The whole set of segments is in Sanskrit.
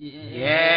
Yeah. yeah.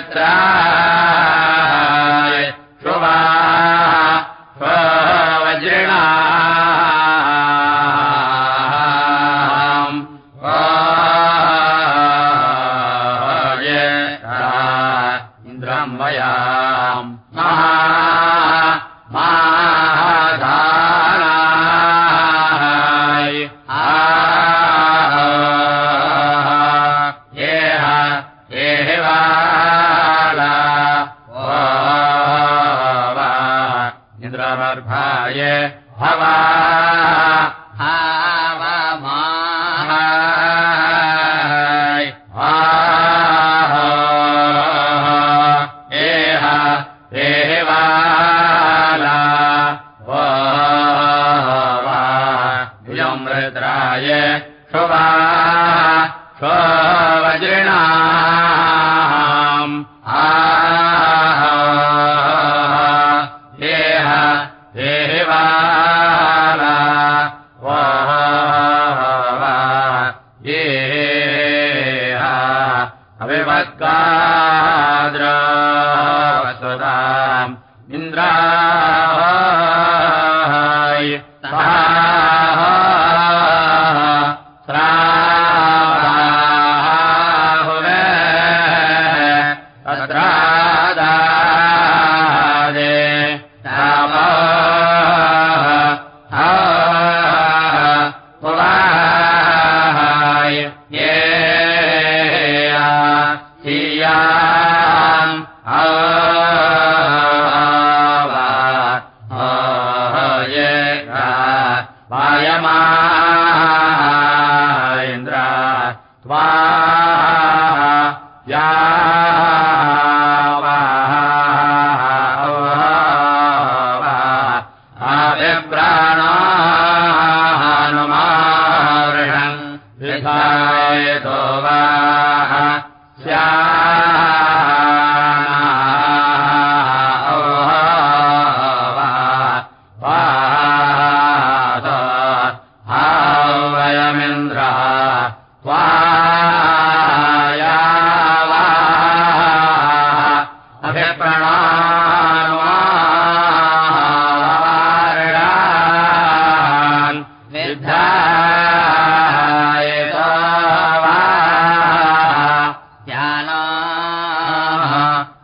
तत्र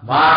मा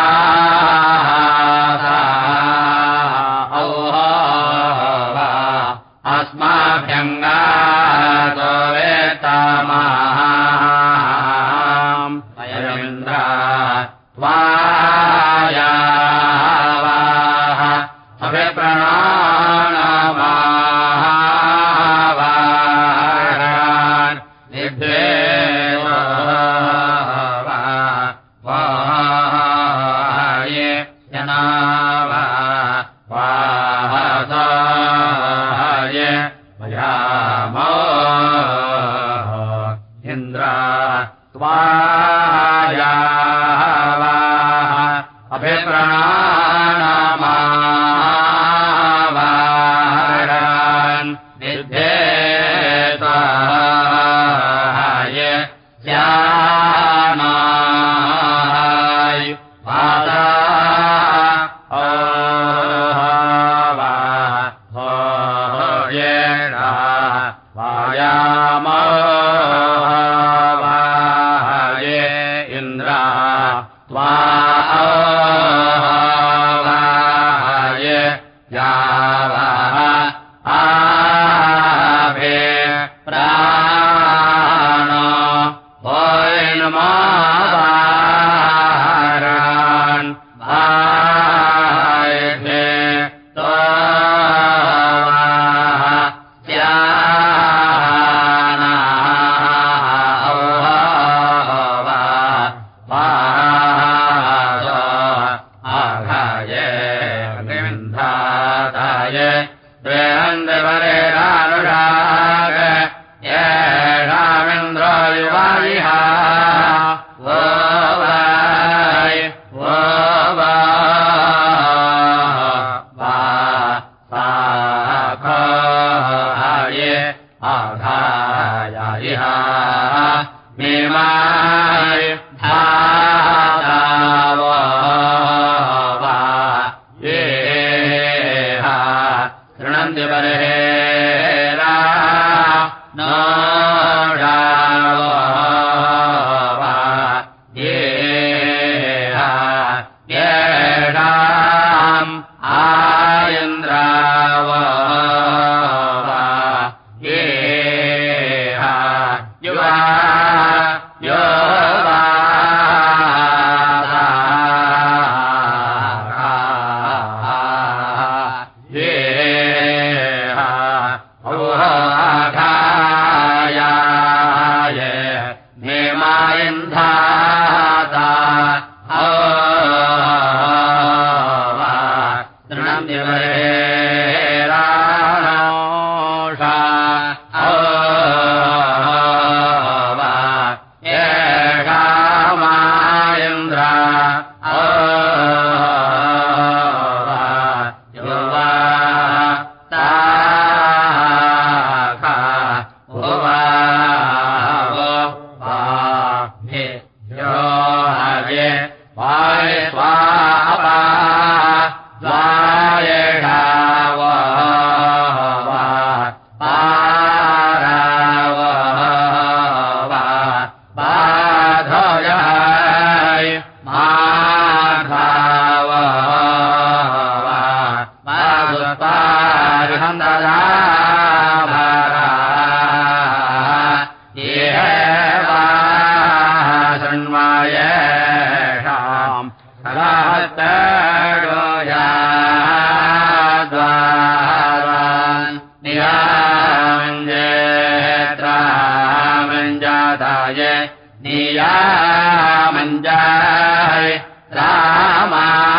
नियामञ्जाय रामाञ्जाताय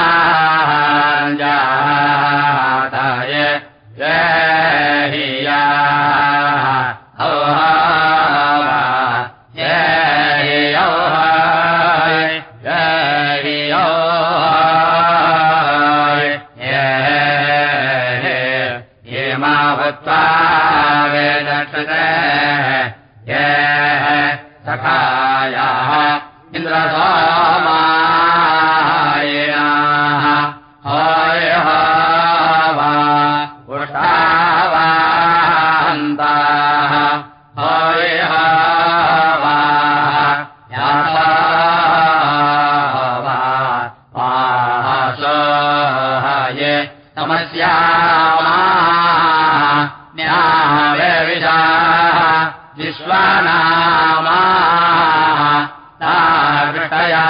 ताकृष्टया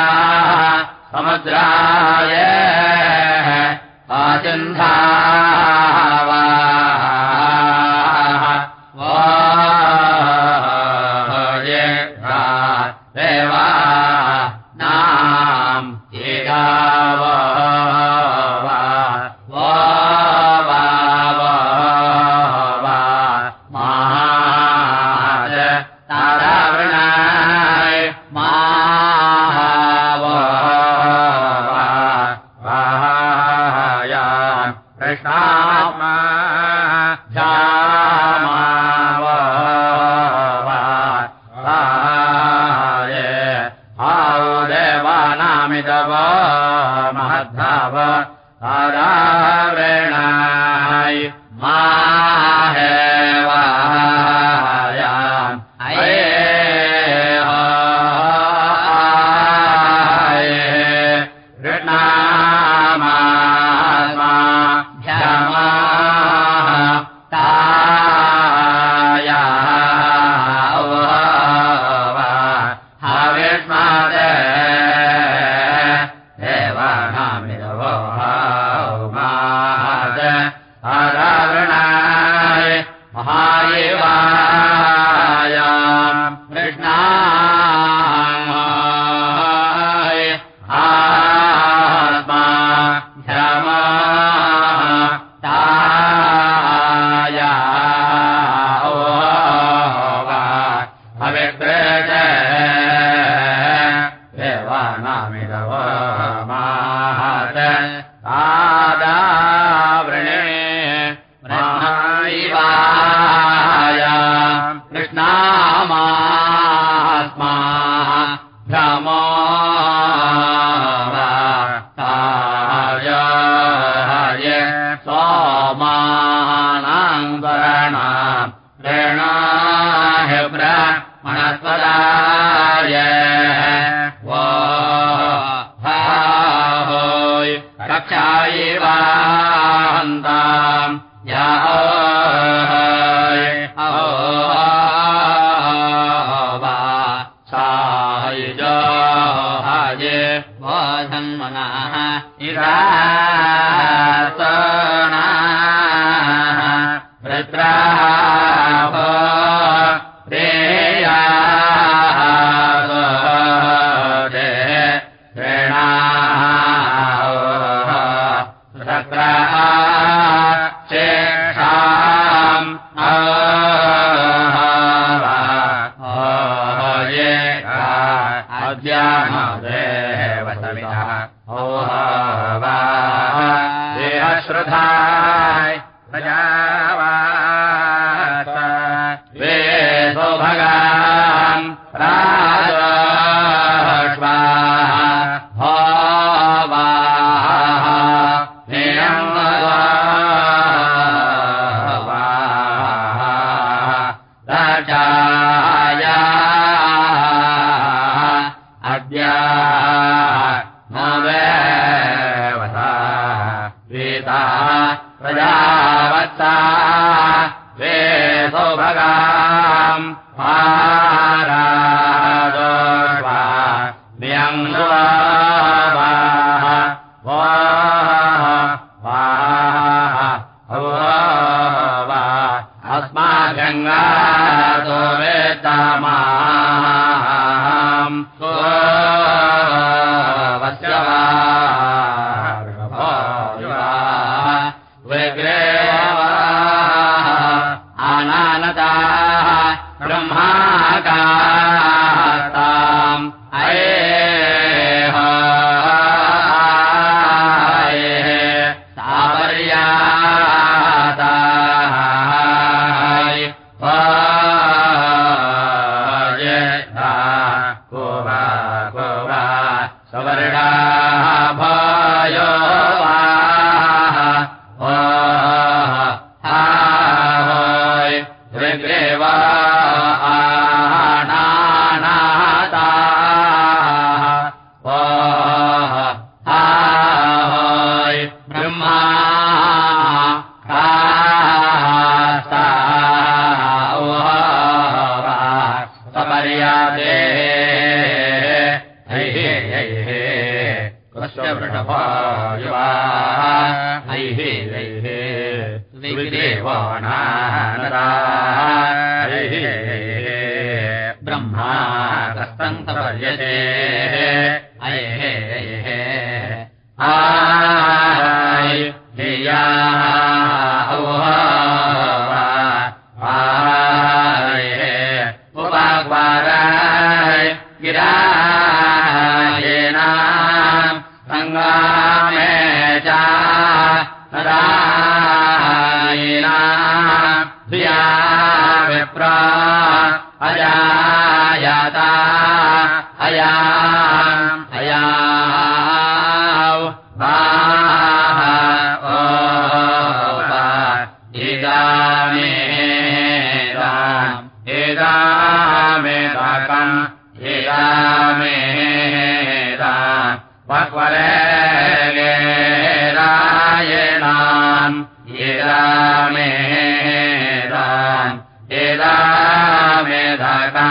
समुद्राय आचिन्धा धाय मे रा एरा मेधाका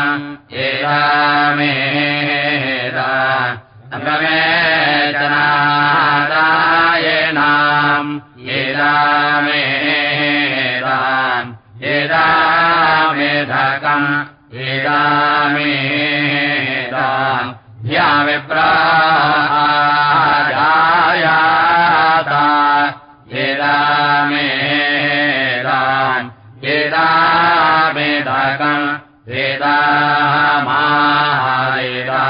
ए रा मे रामे जनादाय नाम। ये रामे राम हेरा मेधाका एरा मे वेदा वेदा वेदा मा वेदा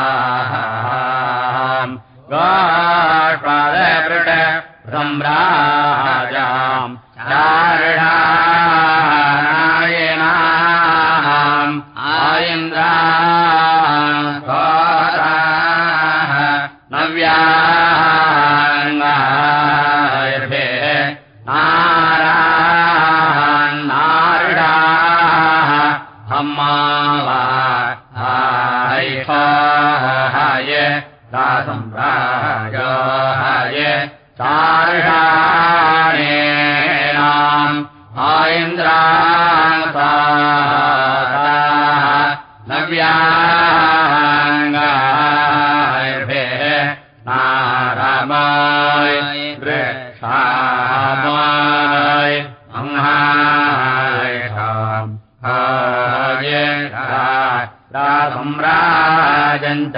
वृढ सम्राम् नारणायणाम् आव्याङ्गा वा हाय दासम्राजो हय चार्षाणेनाम् आयन्द्रा नव्याङ्गार्भे च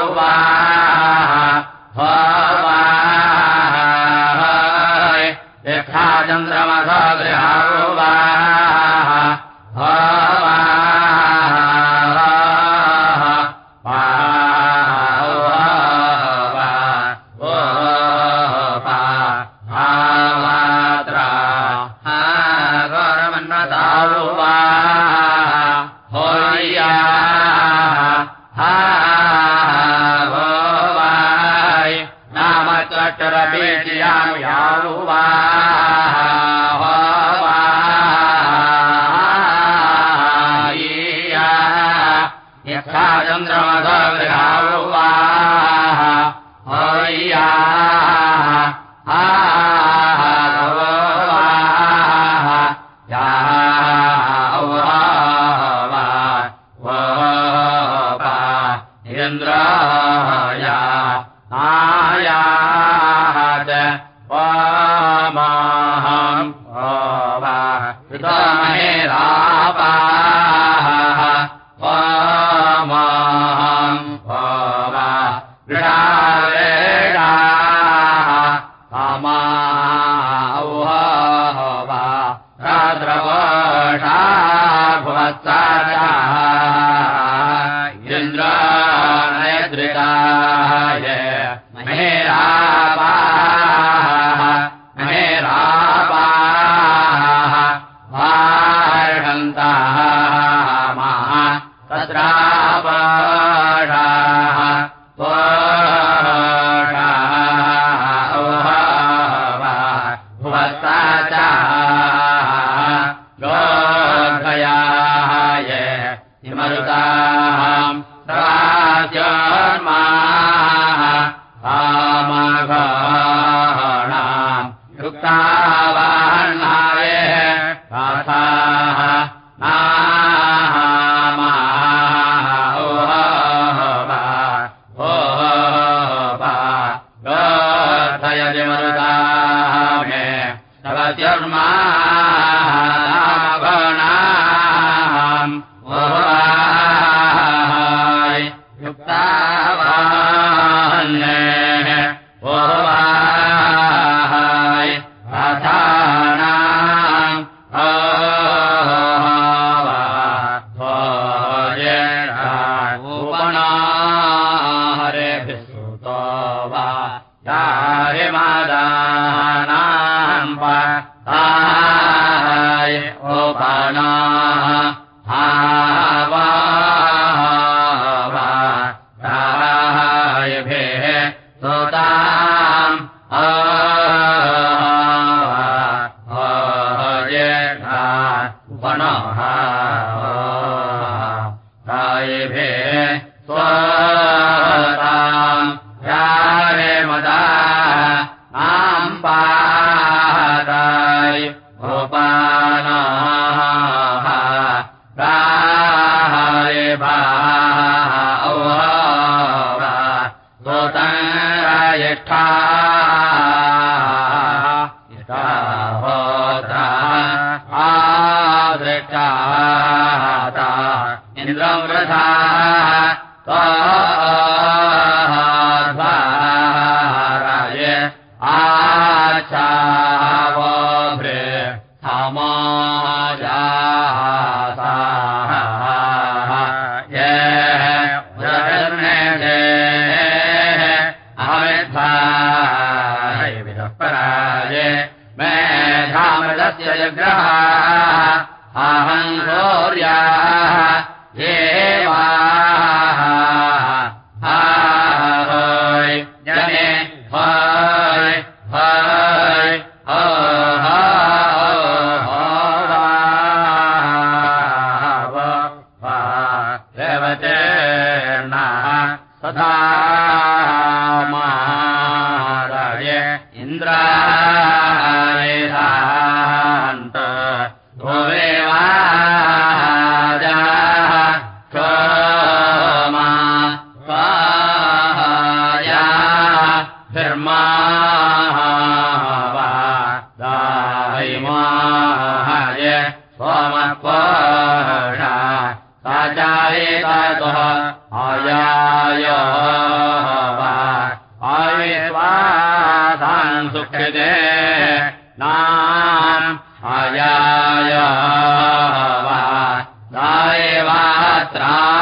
दायवात्रारा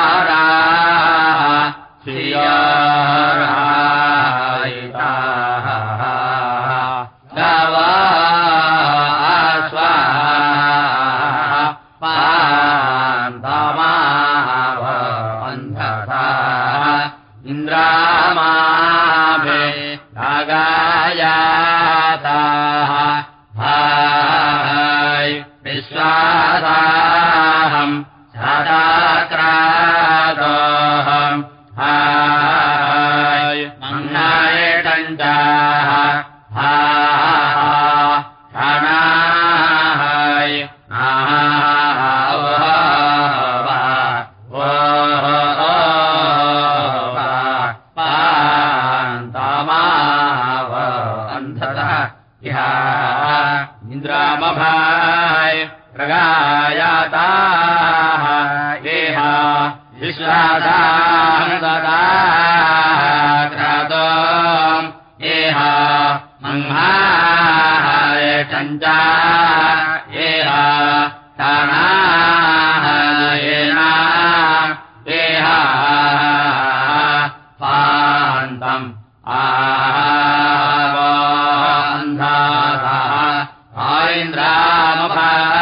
आवान्धातः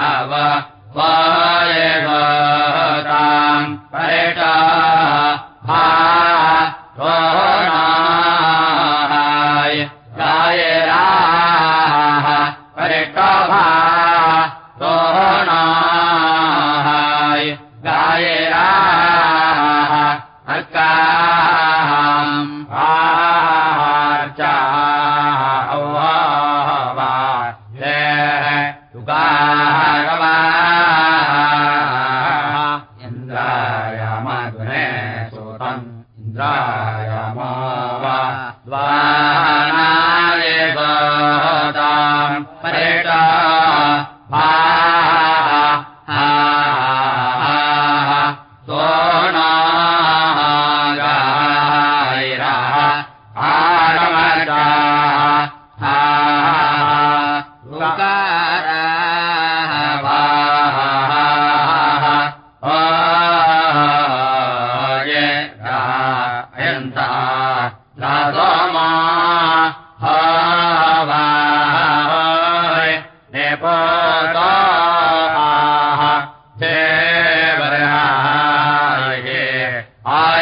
हव वाय गोताम् परेटा हा ಆ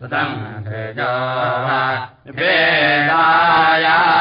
सुतम् दाया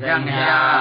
विवादवद्याः